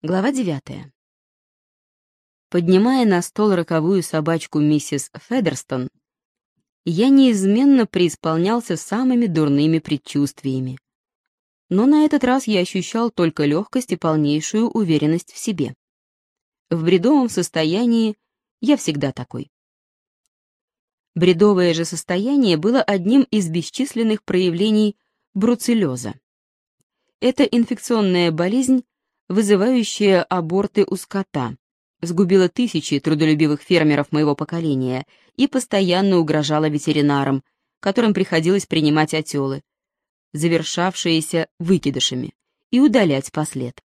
Глава девятая. Поднимая на стол роковую собачку миссис Федерстон, я неизменно преисполнялся самыми дурными предчувствиями. Но на этот раз я ощущал только легкость и полнейшую уверенность в себе. В бредовом состоянии я всегда такой. Бредовое же состояние было одним из бесчисленных проявлений бруцеллеза. Это инфекционная болезнь, вызывающая аборты у скота, сгубила тысячи трудолюбивых фермеров моего поколения и постоянно угрожала ветеринарам, которым приходилось принимать отелы, завершавшиеся выкидышами, и удалять послед.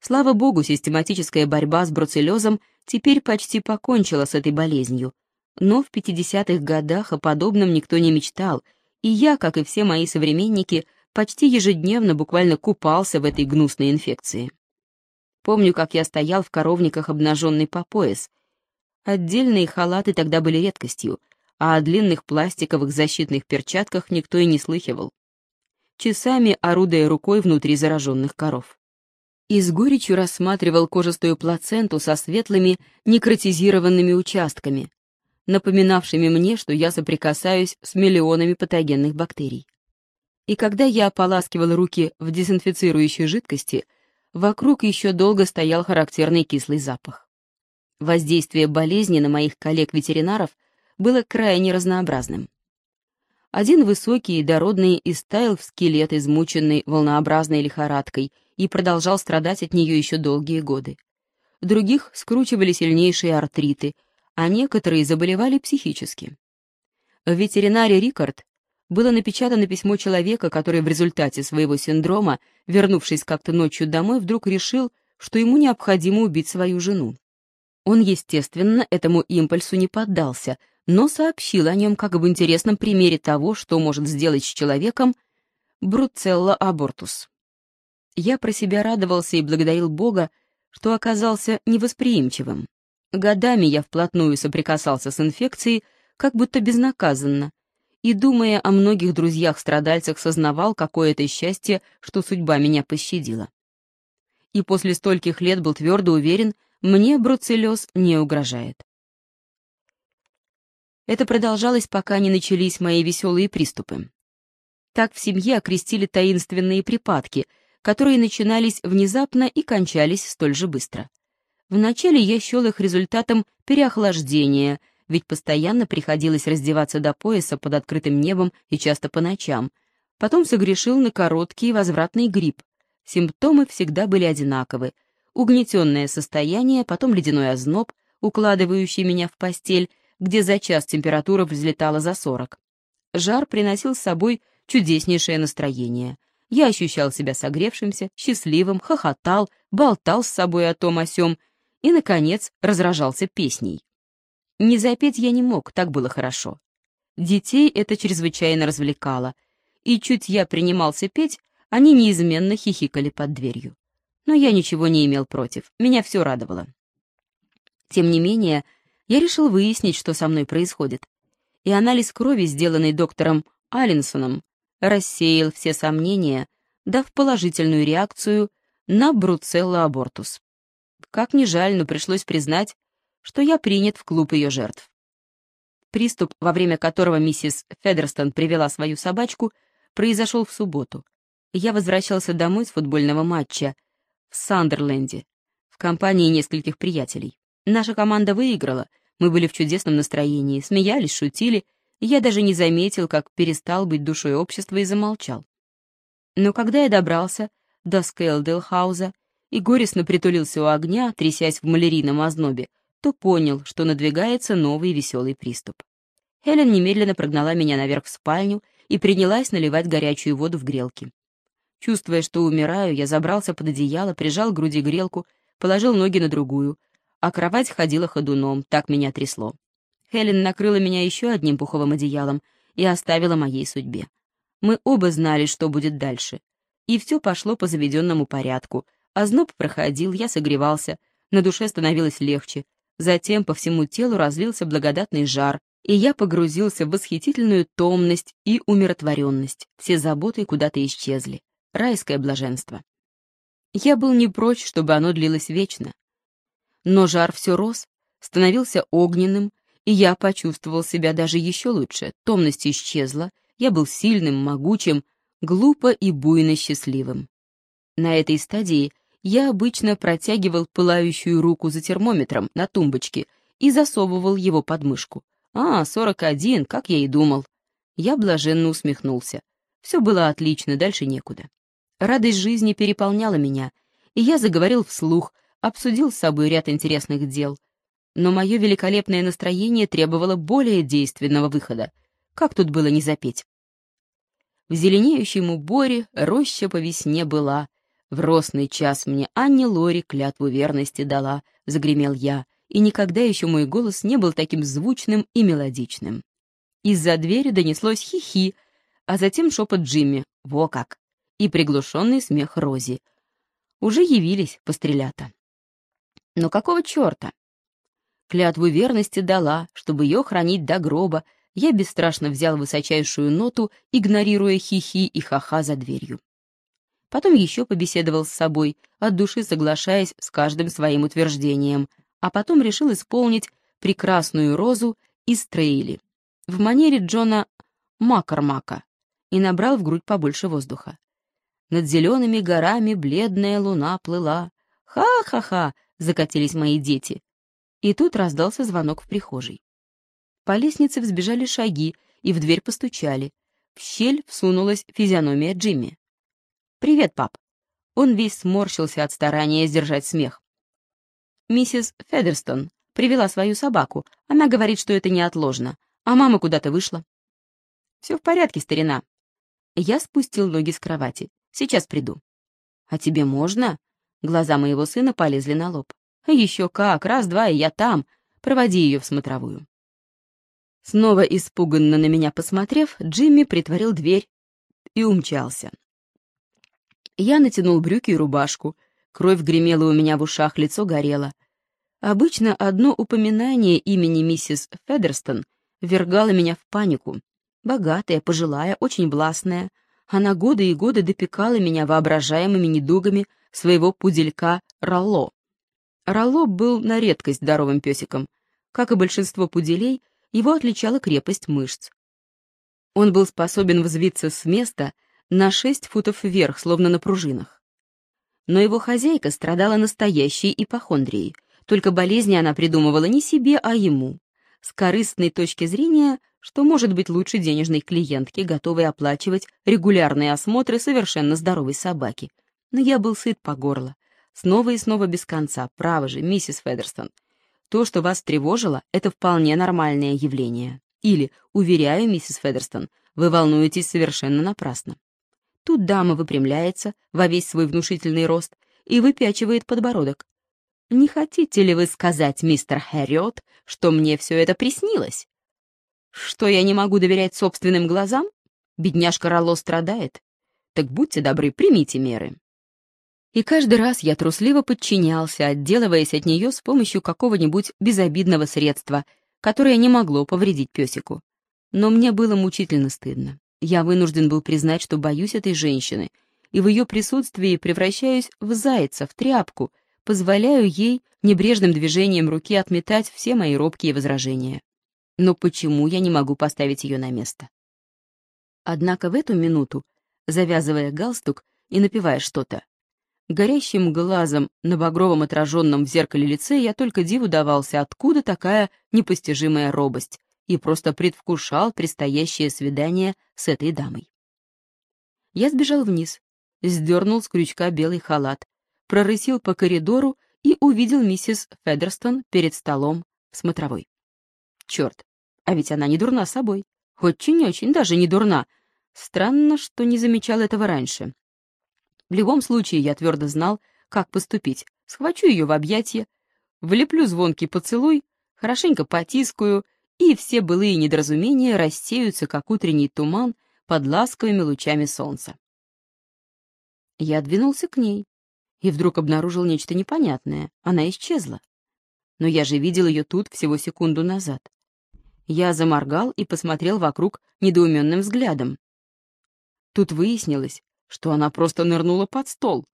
Слава богу, систематическая борьба с бруцеллезом теперь почти покончила с этой болезнью, но в 50-х годах о подобном никто не мечтал, и я, как и все мои современники, почти ежедневно буквально купался в этой гнусной инфекции. Помню, как я стоял в коровниках обнаженный по пояс. Отдельные халаты тогда были редкостью, а о длинных пластиковых защитных перчатках никто и не слыхивал. Часами орудуя рукой внутри зараженных коров. И с горечью рассматривал кожистую плаценту со светлыми некротизированными участками, напоминавшими мне, что я соприкасаюсь с миллионами патогенных бактерий и когда я ополаскивал руки в дезинфицирующей жидкости, вокруг еще долго стоял характерный кислый запах. Воздействие болезни на моих коллег-ветеринаров было крайне разнообразным. Один высокий и дородный истаял в скелет, измученный волнообразной лихорадкой, и продолжал страдать от нее еще долгие годы. Других скручивали сильнейшие артриты, а некоторые заболевали психически. В ветеринаре Рикард было напечатано письмо человека, который в результате своего синдрома, вернувшись как-то ночью домой, вдруг решил, что ему необходимо убить свою жену. Он, естественно, этому импульсу не поддался, но сообщил о нем как об интересном примере того, что может сделать с человеком Бруцелла абортус. Я про себя радовался и благодарил Бога, что оказался невосприимчивым. Годами я вплотную соприкасался с инфекцией, как будто безнаказанно, и, думая о многих друзьях-страдальцах, сознавал, какое это счастье, что судьба меня пощадила. И после стольких лет был твердо уверен, мне бруцеллез не угрожает. Это продолжалось, пока не начались мои веселые приступы. Так в семье окрестили таинственные припадки, которые начинались внезапно и кончались столь же быстро. Вначале я счел их результатом переохлаждения — ведь постоянно приходилось раздеваться до пояса под открытым небом и часто по ночам. Потом согрешил на короткий возвратный грипп. Симптомы всегда были одинаковы. Угнетенное состояние, потом ледяной озноб, укладывающий меня в постель, где за час температура взлетала за сорок. Жар приносил с собой чудеснейшее настроение. Я ощущал себя согревшимся, счастливым, хохотал, болтал с собой о том о сём и, наконец, разражался песней. Не запеть я не мог, так было хорошо. Детей это чрезвычайно развлекало, и чуть я принимался петь, они неизменно хихикали под дверью. Но я ничего не имел против, меня все радовало. Тем не менее, я решил выяснить, что со мной происходит. И анализ крови, сделанный доктором Аллинсоном, рассеял все сомнения, дав положительную реакцию на бруцелла абортус. Как ни жаль, но пришлось признать, что я принят в клуб ее жертв. Приступ, во время которого миссис Федерстон привела свою собачку, произошел в субботу. Я возвращался домой с футбольного матча в Сандерленде в компании нескольких приятелей. Наша команда выиграла, мы были в чудесном настроении, смеялись, шутили, я даже не заметил, как перестал быть душой общества и замолчал. Но когда я добрался до Скейлдейлхауза и горестно притулился у огня, трясясь в малярийном ознобе, то понял, что надвигается новый веселый приступ. Хелен немедленно прогнала меня наверх в спальню и принялась наливать горячую воду в грелки. Чувствуя, что умираю, я забрался под одеяло, прижал к груди грелку, положил ноги на другую, а кровать ходила ходуном, так меня трясло. Хелен накрыла меня еще одним пуховым одеялом и оставила моей судьбе. Мы оба знали, что будет дальше. И все пошло по заведенному порядку. Озноб проходил, я согревался, на душе становилось легче, Затем по всему телу разлился благодатный жар, и я погрузился в восхитительную томность и умиротворенность. Все заботы куда-то исчезли. Райское блаженство. Я был не прочь, чтобы оно длилось вечно. Но жар все рос, становился огненным, и я почувствовал себя даже еще лучше. Томность исчезла, я был сильным, могучим, глупо и буйно счастливым. На этой стадии я обычно протягивал пылающую руку за термометром на тумбочке и засовывал его под мышку. «А, 41, как я и думал». Я блаженно усмехнулся. Все было отлично, дальше некуда. Радость жизни переполняла меня, и я заговорил вслух, обсудил с собой ряд интересных дел. Но мое великолепное настроение требовало более действенного выхода. Как тут было не запеть? В зеленеющем уборе роща по весне была. В росный час мне Анне Лори клятву верности дала, загремел я, и никогда еще мой голос не был таким звучным и мелодичным. Из-за двери донеслось хихи, а затем шепот Джимми «Во как!» и приглушенный смех Рози. Уже явились пострелята. Но какого черта? Клятву верности дала, чтобы ее хранить до гроба, я бесстрашно взял высочайшую ноту, игнорируя хихи и ха-ха за дверью. Потом еще побеседовал с собой, от души соглашаясь с каждым своим утверждением, а потом решил исполнить прекрасную розу из Трейли в манере Джона Макармака и набрал в грудь побольше воздуха. Над зелеными горами бледная луна плыла. Ха-ха-ха, закатились мои дети. И тут раздался звонок в прихожей. По лестнице взбежали шаги и в дверь постучали. В щель всунулась физиономия Джимми. «Привет, пап». Он весь сморщился от старания сдержать смех. «Миссис Федерстон привела свою собаку. Она говорит, что это неотложно. А мама куда-то вышла». «Все в порядке, старина». Я спустил ноги с кровати. Сейчас приду». «А тебе можно?» Глаза моего сына полезли на лоб. «Еще как, раз-два, и я там. Проводи ее в смотровую». Снова испуганно на меня посмотрев, Джимми притворил дверь и умчался. Я натянул брюки и рубашку. Кровь гремела у меня в ушах, лицо горело. Обычно одно упоминание имени миссис Федерстон ввергало меня в панику. Богатая, пожилая, очень властная — она годы и годы допекала меня воображаемыми недугами своего пуделька Ролло. Ролло был на редкость здоровым песиком. Как и большинство пуделей, его отличала крепость мышц. Он был способен взвиться с места на шесть футов вверх, словно на пружинах. Но его хозяйка страдала настоящей ипохондрией, только болезни она придумывала не себе, а ему. С корыстной точки зрения что может быть лучше денежной клиентки, готовой оплачивать регулярные осмотры совершенно здоровой собаки. Но я был сыт по горло. Снова и снова без конца. Право же, миссис Федерстон. То, что вас тревожило, это вполне нормальное явление. Или, уверяю, миссис Федерстон, вы волнуетесь совершенно напрасно. Тут дама выпрямляется во весь свой внушительный рост и выпячивает подбородок. «Не хотите ли вы сказать, мистер Хэрриот, что мне все это приснилось?» Что, я не могу доверять собственным глазам? Бедняжка Ролло страдает. Так будьте добры, примите меры. И каждый раз я трусливо подчинялся, отделываясь от нее с помощью какого-нибудь безобидного средства, которое не могло повредить песику. Но мне было мучительно стыдно. Я вынужден был признать, что боюсь этой женщины, и в ее присутствии превращаюсь в зайца, в тряпку, позволяю ей небрежным движением руки отметать все мои робкие возражения. Но почему я не могу поставить ее на место? Однако в эту минуту, завязывая галстук и напивая что-то, горящим глазом на багровом отраженном в зеркале лице я только диву давался, откуда такая непостижимая робость, и просто предвкушал предстоящее свидание с этой дамой. Я сбежал вниз, сдернул с крючка белый халат, прорысил по коридору и увидел миссис Федерстон перед столом в смотровой. Черт, а ведь она не дурна собой. Очень-очень даже не дурна. Странно, что не замечал этого раньше. В любом случае, я твердо знал, как поступить. Схвачу ее в объятья, влеплю звонкий поцелуй, хорошенько потискаю, и все былые недоразумения рассеются, как утренний туман под ласковыми лучами солнца. Я двинулся к ней и вдруг обнаружил нечто непонятное. Она исчезла. Но я же видел ее тут всего секунду назад. Я заморгал и посмотрел вокруг недоуменным взглядом. Тут выяснилось, что она просто нырнула под стол.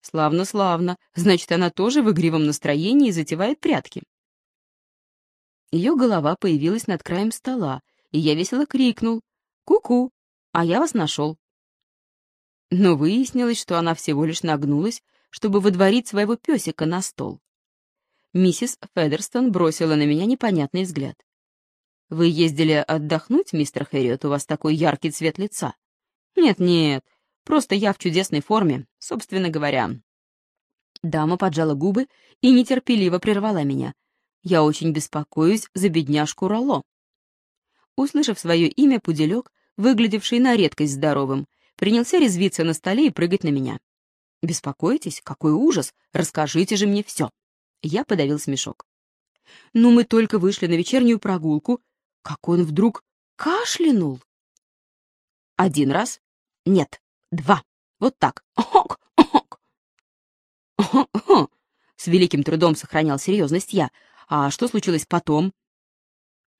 Славно, славно. Значит, она тоже в игривом настроении затевает прятки. Ее голова появилась над краем стола, и я весело крикнул «Ку-ку!», а я вас нашел. Но выяснилось, что она всего лишь нагнулась, чтобы выдворить своего песика на стол. Миссис Федерстон бросила на меня непонятный взгляд. «Вы ездили отдохнуть, мистер Хэрриот, у вас такой яркий цвет лица?» «Нет-нет, просто я в чудесной форме, собственно говоря». Дама поджала губы и нетерпеливо прервала меня. «Я очень беспокоюсь за бедняжку Ролло». Услышав свое имя, пуделек, выглядевший на редкость здоровым, принялся резвиться на столе и прыгать на меня. «Беспокойтесь? Какой ужас! Расскажите же мне все!» Я подавил смешок. «Ну, мы только вышли на вечернюю прогулку, как он вдруг кашлянул!» «Один раз? Нет, два. Вот так. Охок, охок!» «Охо, С великим трудом сохранял серьезность я. «А что случилось потом?»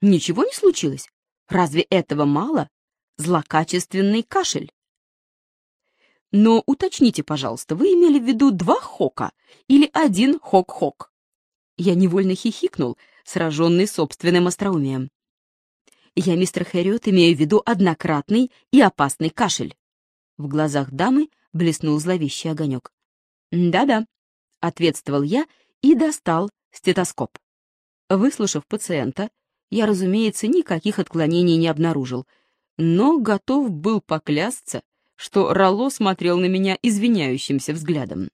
«Ничего не случилось. Разве этого мало? Злокачественный кашель». Но уточните, пожалуйста, вы имели в виду два хока или один хок-хок? Я невольно хихикнул, сраженный собственным остроумием. Я, мистер Хэриот, имею в виду однократный и опасный кашель. В глазах дамы блеснул зловещий огонек. «Да-да», — ответствовал я и достал стетоскоп. Выслушав пациента, я, разумеется, никаких отклонений не обнаружил, но готов был поклясться, что Ролло смотрел на меня извиняющимся взглядом.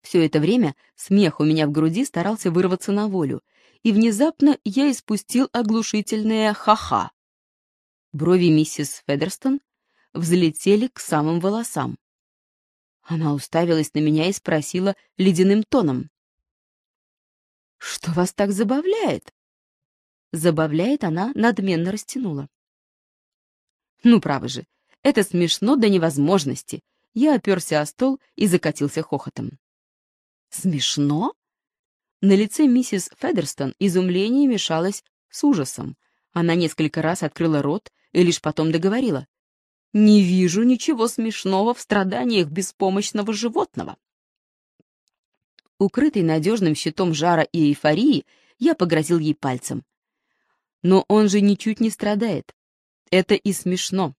Все это время смех у меня в груди старался вырваться на волю, и внезапно я испустил оглушительное «ха-ха». Брови миссис Федерстон взлетели к самым волосам. Она уставилась на меня и спросила ледяным тоном. «Что вас так забавляет?» Забавляет она надменно растянула. «Ну, право же, это смешно до невозможности. Я оперся о стол и закатился хохотом. Смешно? На лице миссис Федерстон изумление мешалось с ужасом. Она несколько раз открыла рот и лишь потом договорила. «Не вижу ничего смешного в страданиях беспомощного животного». Укрытый надежным щитом жара и эйфории, я погрозил ей пальцем. «Но он же ничуть не страдает. Это и смешно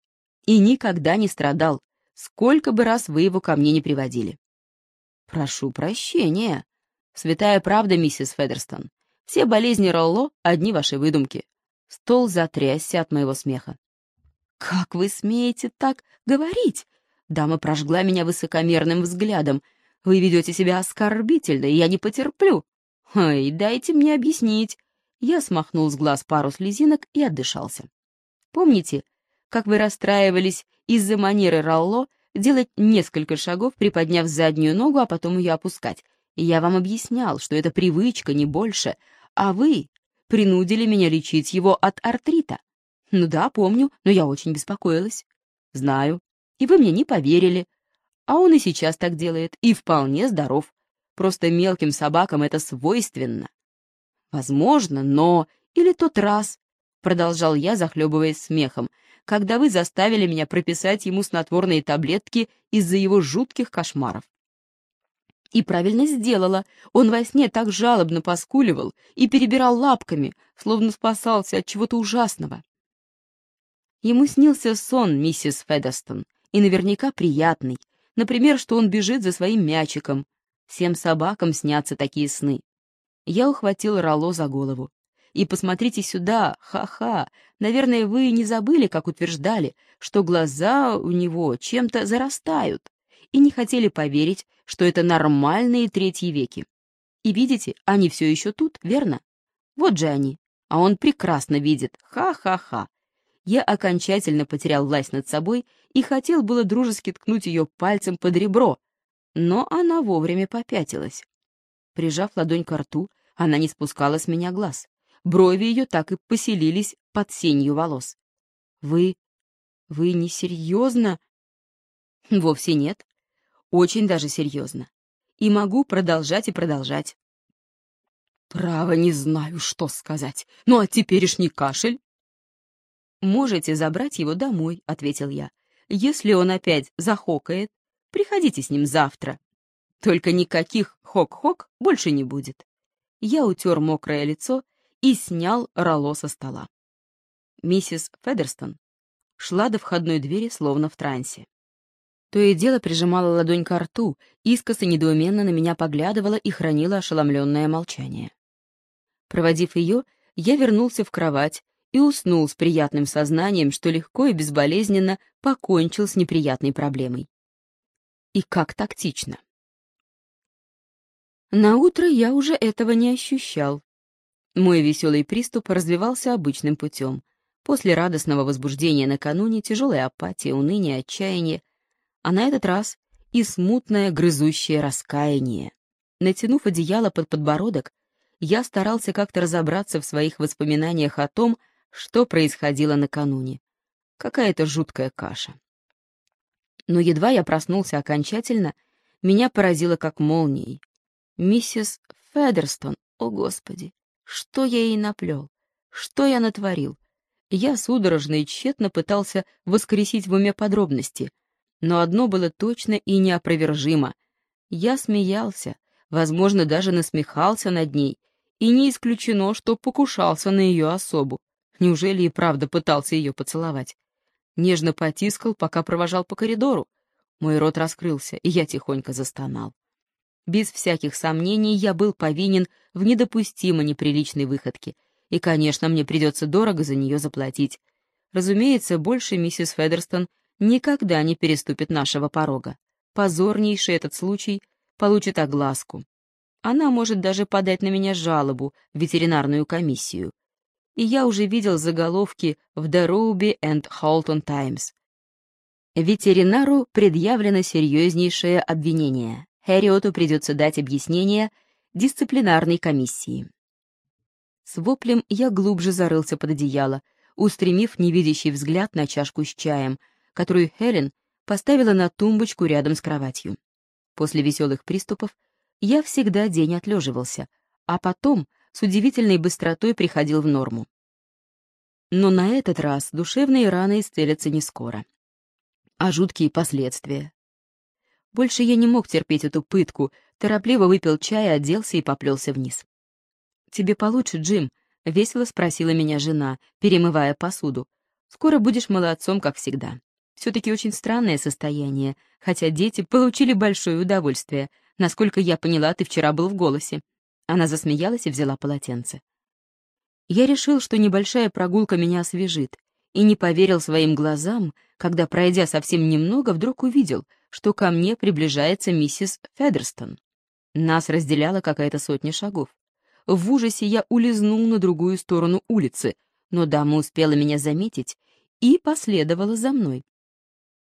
и никогда не страдал, сколько бы раз вы его ко мне не приводили. Прошу прощения. Святая правда, миссис Федерстон. Все болезни Ролло — одни ваши выдумки. Стол затрясся от моего смеха. «Как вы смеете так говорить?» Дама прожгла меня высокомерным взглядом. «Вы ведете себя оскорбительно, и я не потерплю». «Ой, дайте мне объяснить». Я смахнул с глаз пару слезинок и отдышался. Помните, как вы расстраивались из-за манеры Ролло делать несколько шагов, приподняв заднюю ногу, а потом ее опускать. я вам объяснял, что это привычка, не больше, а вы принудили меня лечить его от артрита. Ну да, помню, но я очень беспокоилась. Знаю. И вы мне не поверили. А он и сейчас так делает, и вполне здоров. Просто мелким собакам это свойственно. Возможно, но... Или тот раз, продолжал я, захлебываясь смехом, когда вы заставили меня прописать ему снотворные таблетки из-за его жутких кошмаров. И правильно сделала. Он во сне так жалобно поскуливал и перебирал лапками, словно спасался от чего-то ужасного. Ему снился сон, миссис Федостон, и наверняка приятный. Например, что он бежит за своим мячиком. Всем собакам снятся такие сны. Я ухватил Ролло за голову. И посмотрите сюда, ха-ха, наверное, вы не забыли, как утверждали, что глаза у него чем-то зарастают, и не хотели поверить, что это нормальные третьи веки. И видите, они все еще тут, верно? Вот же они, а он прекрасно видит, ха-ха-ха. Я окончательно потерял власть над собой и хотел было дружески ткнуть ее пальцем под ребро, но она вовремя попятилась. Прижав ладонь к рту, она не спускала с меня глаз. Брови ее так и поселились под сенью волос. «Вы... вы не серьезно?» «Вовсе нет. Очень даже серьезно. И могу продолжать и продолжать». «Право не знаю, что сказать. Ну а теперешний кашель?» «Можете забрать его домой», — ответил я. «Если он опять захокает, Приходите с ним завтра. Только никаких хок-хок больше не будет. Я утер мокрое лицо и снял роло со стола. Миссис Федерстон шла до входной двери, словно в трансе. То и дело прижимала ладонь к рту, искоса недоуменно на меня поглядывала и хранила ошеломленное молчание. Проводив ее, я вернулся в кровать и уснул с приятным сознанием, что легко и безболезненно покончил с неприятной проблемой. И как тактично. На утро я уже этого не ощущал. Мой веселый приступ развивался обычным путем. После радостного возбуждения накануне тяжелая апатия, уныние, отчаяние, а на этот раз и смутное грызущее раскаяние. Натянув одеяло под подбородок, я старался как-то разобраться в своих воспоминаниях о том, что происходило накануне. Какая-то жуткая каша. Но едва я проснулся окончательно, меня поразило как молнией. Миссис Федерстон, о господи, что я ей наплел, что я натворил. Я судорожно и тщетно пытался воскресить в уме подробности, но одно было точно и неопровержимо. Я смеялся, возможно, даже насмехался над ней, и не исключено, что покушался на ее особу. Неужели и правда пытался ее поцеловать? Нежно потискал, пока провожал по коридору. Мой рот раскрылся, и я тихонько застонал. Без всяких сомнений я был повинен в недопустимо неприличной выходке, и, конечно, мне придется дорого за нее заплатить. Разумеется, больше миссис Федерстон никогда не переступит нашего порога. Позорнейший этот случай получит огласку. Она может даже подать на меня жалобу в ветеринарную комиссию и я уже видел заголовки в The Ruby and Halton Times. Ветеринару предъявлено серьезнейшее обвинение. Хэриоту придется дать объяснение дисциплинарной комиссии. С воплем я глубже зарылся под одеяло, устремив невидящий взгляд на чашку с чаем, которую Хелен поставила на тумбочку рядом с кроватью. После веселых приступов я всегда день отлеживался, а потом — с удивительной быстротой приходил в норму. Но на этот раз душевные раны исцелятся не скоро. А жуткие последствия. Больше я не мог терпеть эту пытку, торопливо выпил чай, оделся и поплелся вниз. «Тебе получше, Джим?» — весело спросила меня жена, перемывая посуду. «Скоро будешь молодцом, как всегда. Все-таки очень странное состояние, хотя дети получили большое удовольствие. Насколько я поняла, ты вчера был в голосе. Она засмеялась и взяла полотенце. Я решил, что небольшая прогулка меня освежит, и не поверил своим глазам, когда, пройдя совсем немного, вдруг увидел, что ко мне приближается миссис Федерстон. Нас разделяла какая-то сотня шагов. В ужасе я улизнул на другую сторону улицы, но дама успела меня заметить и последовала за мной.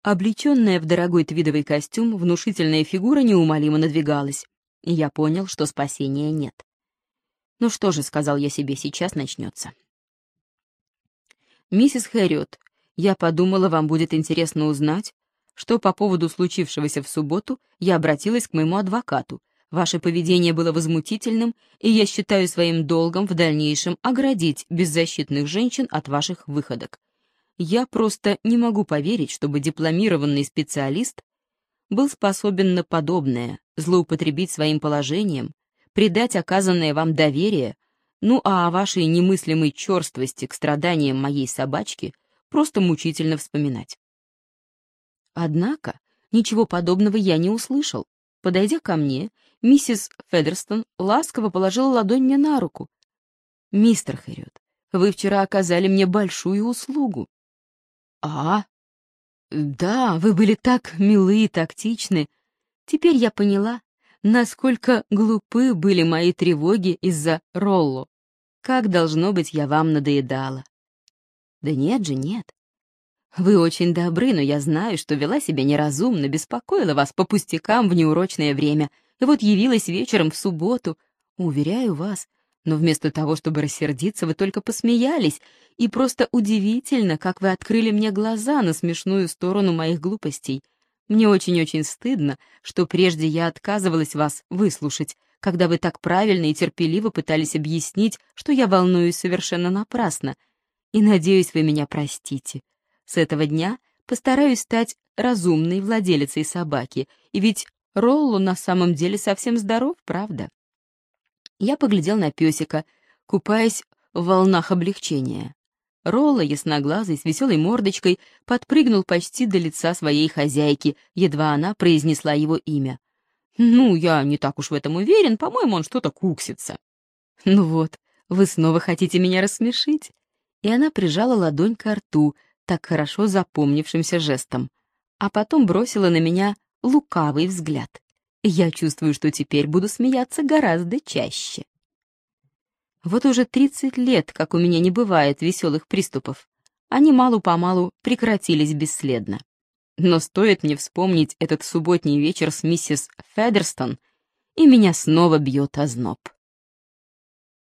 Облеченная в дорогой твидовый костюм, внушительная фигура неумолимо надвигалась я понял, что спасения нет. «Ну что же», — сказал я себе, — «сейчас начнется». «Миссис Хэрриот, я подумала, вам будет интересно узнать, что по поводу случившегося в субботу я обратилась к моему адвокату. Ваше поведение было возмутительным, и я считаю своим долгом в дальнейшем оградить беззащитных женщин от ваших выходок. Я просто не могу поверить, чтобы дипломированный специалист был способен на подобное, злоупотребить своим положением, предать оказанное вам доверие, ну а о вашей немыслимой черствости к страданиям моей собачки просто мучительно вспоминать. Однако ничего подобного я не услышал. Подойдя ко мне, миссис Федерстон ласково положила ладонь мне на руку. «Мистер Хэрриот, вы вчера оказали мне большую услугу». «А?» «Да, вы были так милы и тактичны. Теперь я поняла, насколько глупы были мои тревоги из-за Ролло. Как, должно быть, я вам надоедала». «Да нет же, нет. Вы очень добры, но я знаю, что вела себя неразумно, беспокоила вас по пустякам в неурочное время, и вот явилась вечером в субботу. Уверяю вас, но вместо того, чтобы рассердиться, вы только посмеялись, и просто удивительно, как вы открыли мне глаза на смешную сторону моих глупостей. Мне очень-очень стыдно, что прежде я отказывалась вас выслушать, когда вы так правильно и терпеливо пытались объяснить, что я волнуюсь совершенно напрасно. И надеюсь, вы меня простите. С этого дня постараюсь стать разумной владелицей собаки, и ведь Роллу на самом деле совсем здоров, правда? Я поглядел на песика, купаясь в волнах облегчения. Ролла, ясноглазый, с веселой мордочкой, подпрыгнул почти до лица своей хозяйки, едва она произнесла его имя. «Ну, я не так уж в этом уверен, по-моему, он что-то куксится». «Ну вот, вы снова хотите меня рассмешить?» И она прижала ладонь к рту, так хорошо запомнившимся жестом, а потом бросила на меня лукавый взгляд. Я чувствую, что теперь буду смеяться гораздо чаще. Вот уже 30 лет, как у меня не бывает веселых приступов. Они малу-помалу прекратились бесследно. Но стоит мне вспомнить этот субботний вечер с миссис Федерстон, и меня снова бьет озноб.